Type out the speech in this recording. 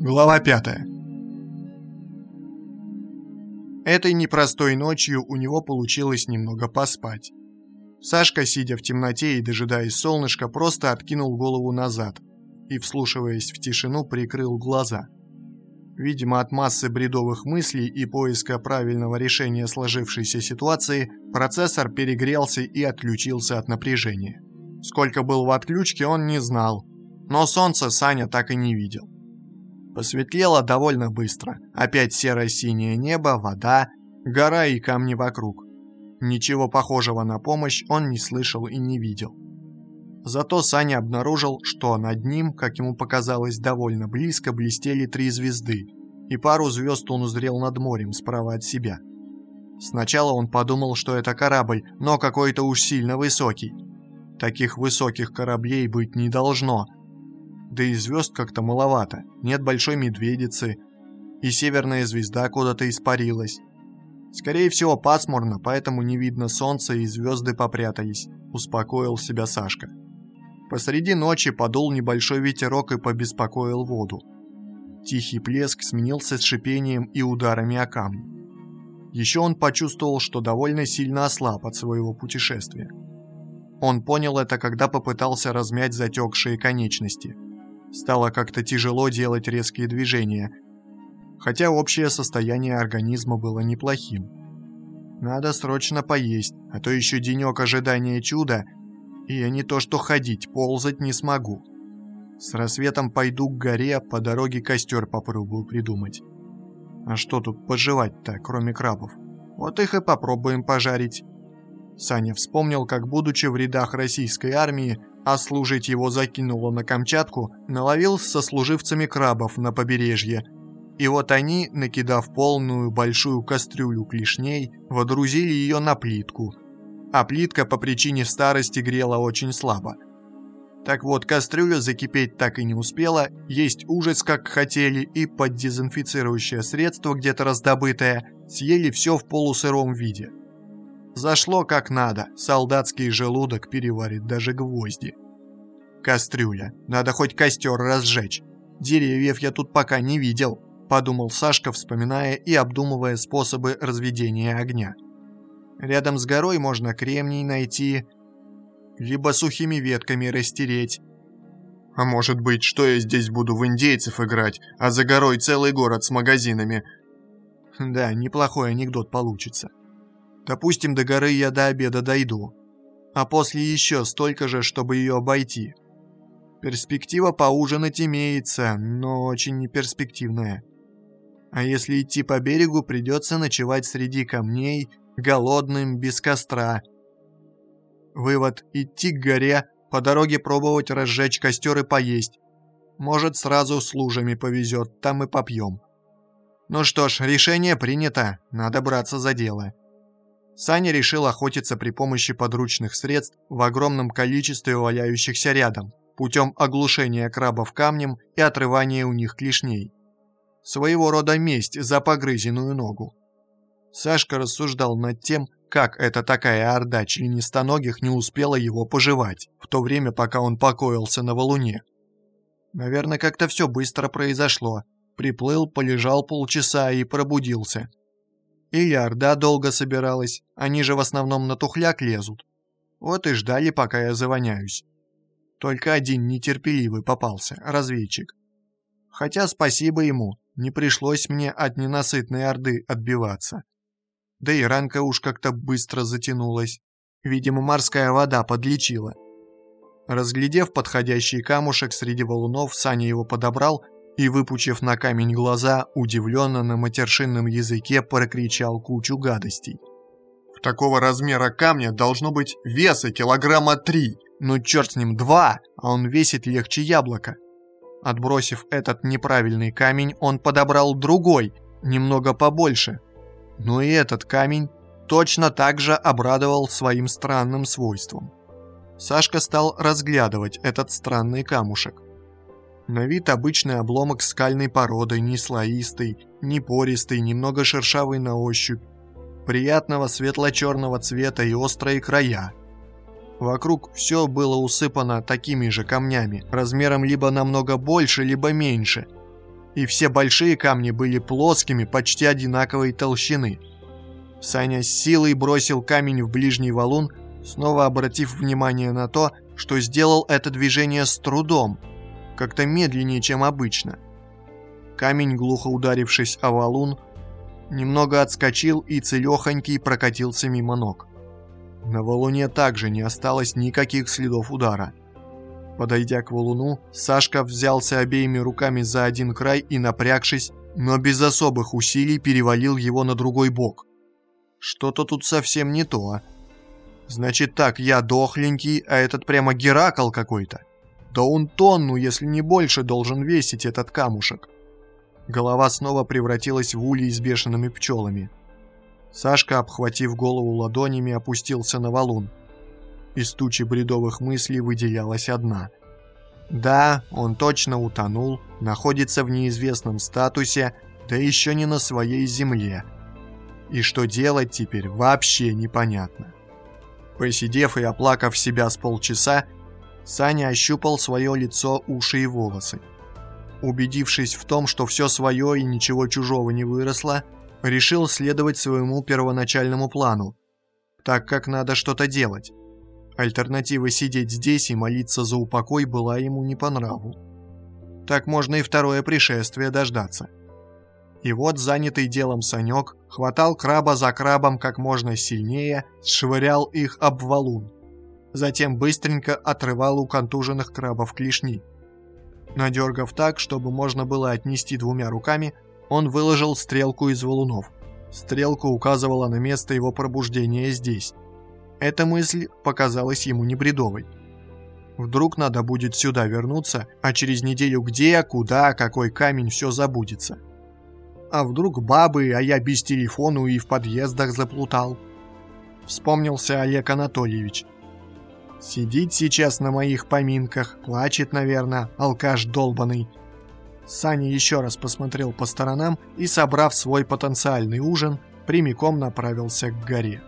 Глава 5 Этой непростой ночью у него получилось немного поспать. Сашка, сидя в темноте и дожидаясь солнышка, просто откинул голову назад и, вслушиваясь в тишину, прикрыл глаза. Видимо, от массы бредовых мыслей и поиска правильного решения сложившейся ситуации, процессор перегрелся и отключился от напряжения. Сколько был в отключке, он не знал, но солнца Саня так и не видел. Посветлело довольно быстро. Опять серо-синее небо, вода, гора и камни вокруг. Ничего похожего на помощь он не слышал и не видел. Зато Саня обнаружил, что над ним, как ему показалось, довольно близко блестели три звезды, и пару звезд он узрел над морем справа от себя. Сначала он подумал, что это корабль, но какой-то уж сильно высокий. Таких высоких кораблей быть не должно – да и звезд как-то маловато, нет большой медведицы, и северная звезда куда-то испарилась. Скорее всего, пасмурно, поэтому не видно солнца и звезды попрятались, успокоил себя Сашка. Посреди ночи подул небольшой ветерок и побеспокоил воду. Тихий плеск сменился с шипением и ударами о камни. Еще он почувствовал, что довольно сильно ослаб от своего путешествия. Он понял это, когда попытался размять затекшие конечности – Стало как-то тяжело делать резкие движения, хотя общее состояние организма было неплохим. Надо срочно поесть, а то еще денек ожидания чуда, и я не то что ходить, ползать не смогу. С рассветом пойду к горе, по дороге костер попробую придумать. А что тут пожевать-то, кроме крабов? Вот их и попробуем пожарить. Саня вспомнил, как, будучи в рядах российской армии, а служить его закинуло на Камчатку, наловил со служивцами крабов на побережье. И вот они, накидав полную большую кастрюлю клешней, водрузили ее на плитку. А плитка по причине старости грела очень слабо. Так вот, кастрюля закипеть так и не успела, есть ужас как хотели, и под дезинфицирующее средство, где-то раздобытое, съели все в полусыром виде. Зашло как надо, солдатский желудок переварит даже гвозди. Кастрюля. Надо хоть костер разжечь. Деревьев я тут пока не видел, подумал Сашка, вспоминая и обдумывая способы разведения огня. Рядом с горой можно кремний найти, либо сухими ветками растереть. А может быть, что я здесь буду в индейцев играть, а за горой целый город с магазинами? Да, неплохой анекдот получится. Допустим, до горы я до обеда дойду, а после еще столько же, чтобы ее обойти. Перспектива поужинать имеется, но очень неперспективная. А если идти по берегу, придется ночевать среди камней, голодным, без костра. Вывод – идти к горе, по дороге пробовать разжечь костер и поесть. Может, сразу с лужами повезет, там и попьем. Ну что ж, решение принято, надо браться за дело. Саня решил охотиться при помощи подручных средств в огромном количестве валяющихся рядом, путем оглушения крабов камнем и отрывания у них клешней. Своего рода месть за погрызенную ногу. Сашка рассуждал над тем, как эта такая орда членистоногих не успела его пожевать, в то время, пока он покоился на валуне. Наверное, как-то все быстро произошло. Приплыл, полежал полчаса и пробудился. Или Орда долго собиралась, они же в основном на тухляк лезут. Вот и ждали, пока я завоняюсь. Только один нетерпеливый попался, разведчик. Хотя спасибо ему, не пришлось мне от ненасытной Орды отбиваться. Да и ранка уж как-то быстро затянулась. Видимо, морская вода подлечила. Разглядев подходящий камушек среди валунов, Саня его подобрал и, выпучив на камень глаза, удивленно на матершинном языке прокричал кучу гадостей. «В такого размера камня должно быть веса килограмма три, ну черт с ним, два, а он весит легче яблока». Отбросив этот неправильный камень, он подобрал другой, немного побольше. Но и этот камень точно так же обрадовал своим странным свойством. Сашка стал разглядывать этот странный камушек. На вид обычный обломок скальной породы, не слоистый, не пористый, немного шершавый на ощупь, приятного светло-черного цвета и острые края. Вокруг все было усыпано такими же камнями, размером либо намного больше, либо меньше. и все большие камни были плоскими, почти одинаковой толщины. Саня с силой бросил камень в ближний валун, снова обратив внимание на то, что сделал это движение с трудом, как-то медленнее, чем обычно. Камень, глухо ударившись о валун, немного отскочил и целехонький прокатился мимо ног. На валуне также не осталось никаких следов удара. Подойдя к валуну, Сашка взялся обеими руками за один край и, напрягшись, но без особых усилий перевалил его на другой бок. Что-то тут совсем не то, а? Значит так, я дохленький, а этот прямо Геракл какой-то. Да он тонну, если не больше, должен весить этот камушек. Голова снова превратилась в улей с бешеными пчелами. Сашка, обхватив голову ладонями, опустился на валун. Из тучи бредовых мыслей выделялась одна. Да, он точно утонул, находится в неизвестном статусе, да еще не на своей земле. И что делать теперь, вообще непонятно. Посидев и оплакав себя с полчаса, Саня ощупал свое лицо, уши и волосы. Убедившись в том, что все свое и ничего чужого не выросло, решил следовать своему первоначальному плану, так как надо что-то делать. Альтернатива сидеть здесь и молиться за упокой была ему не по нраву. Так можно и второе пришествие дождаться. И вот занятый делом Санек хватал краба за крабом как можно сильнее, швырял их об валун. Затем быстренько отрывал у контуженных крабов клешни. Надергав так, чтобы можно было отнести двумя руками, он выложил стрелку из валунов. Стрелка указывала на место его пробуждения здесь. Эта мысль показалась ему небредовой. Вдруг надо будет сюда вернуться, а через неделю где, куда, какой камень все забудется. А вдруг бабы, а я без телефону и в подъездах заплутал. Вспомнился Олег Анатольевич. Сидит сейчас на моих поминках, плачет, наверное, алкаш долбанный. Саня еще раз посмотрел по сторонам и, собрав свой потенциальный ужин, прямиком направился к горе.